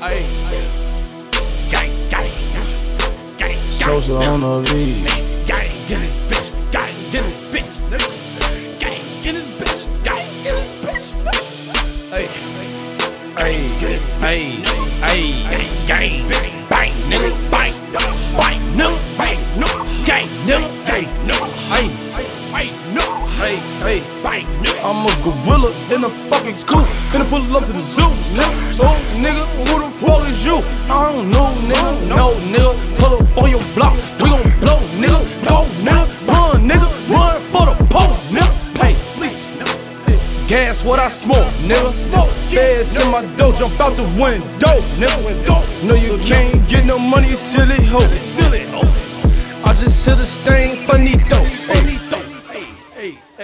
Ayy. Gang, gang, gang, gang. Sosa on the lead. Gang, get his bitch. Gang, get his bitch. nigga. Gang, get his bitch. Gang, get his bitch. Ayy. Ayy, get his Hey, hey, Gang, gang, bitch. Bang, nigga. Bang, bang, I'm a gorilla in a fucking scoop. Finna pull up to the zoo, nigga. So, nigga, who the fuck is you? I don't know, nigga. No, nigga. Pull up on your blocks. We gon' blow, nigga. Go, nigga. Run, nigga. Run for the pole, nigga. Hey, please, nigga. Gas what I smoke, nigga. Smoke. Feds in my dough, jump out the window, nigga. No, you can't get no money, silly hoe. Silly hoe. I just hit a stain, funny. Hey,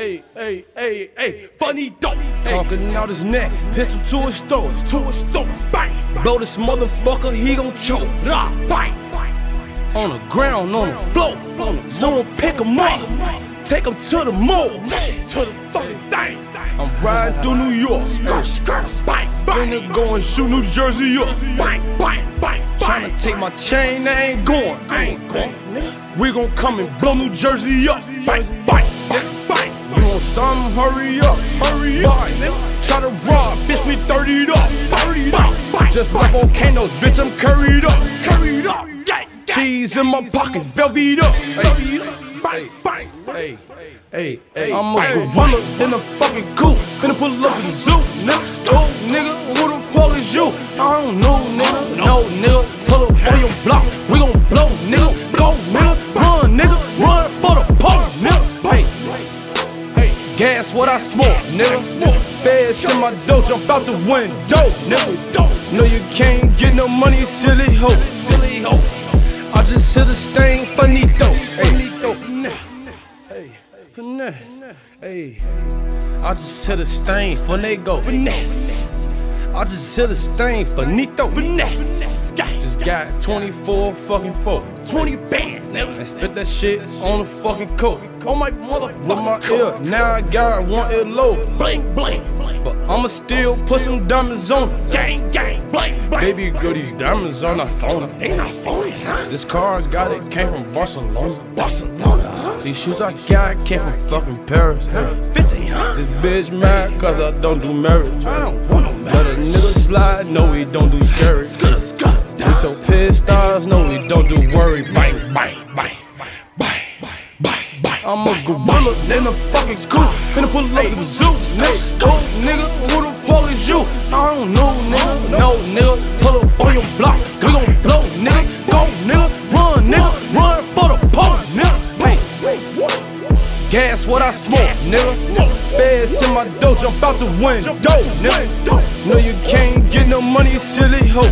hey, hey, hey, hey. Funny dope. talking out his neck, pistol to his throat. to a stone. Bang. Blow this motherfucker, he gon' choke. Nah, bang. On the ground, on the floor. Someone pick him up, take him to the mall. To the fucking thing. I'm riding through New York, Skirt, skirt. Bang, bang. finna go and shoot New Jersey up. Bang, bang, bang. Tryna take my chain, I ain't going. I ain't going. We gon' come and blow New Jersey up. Bang, bang. You want something? Hurry up, hurry up. Try to rob, bitch, me 30'd up. 30 up. Just like volcanoes, bitch, I'm curried up. carried up. Cheese in my pockets, velvet up. Hey. Bang. Hey, hey, hey, I'm a gorilla in a fucking coupe. Finna pull up to the zoo, nigga. Oh, nigga, who the fuck is you? I don't know, nigga. No, nigga, what I smoke, nigga. Feds in my dough, jump out the window, nigga. dope. No, you can't get no money, silly hoe. Silly hoe. I just hit a stain. Hey, Bonito. Hey. Hey, I just hit a stain, Faneto. Finesse. I just hit a stain, Faneto. Finesse. Just got 24 fucking four. 20 bands, nigga. And spit that shit on the fucking coat. On my With my motherfucking ear, now I got one ear low. Bling, bling. But I'ma still put some diamonds on it. Gang, gang. Bling, bling. Baby girl, these diamonds are not phony. They not phony, huh? This car I got it came from Barcelona. Barcelona, huh? These shoes I got came from fucking Paris. Hey. 50, huh? This bitch mad cause I don't do marriage. I don't want no marriage. Let a nigga slide, no, we don't do scary. Skutta, skutta, We told pit stars, no, we don't do worry. Bang. bang, bang. I'm a gorilla in a fucking scoop. Finna pull up to the zoo. Nigga, go, nigga, who the fuck is you? I don't know, nigga. No, nigga, pull up on your block. We gon' blow, nigga. Go, nigga, run, nigga. Run for the pole, nigga. Hey, gas what I smoke, nigga. Feds in my dough, jump out the window, nigga. No, you can't get no money, silly hoe.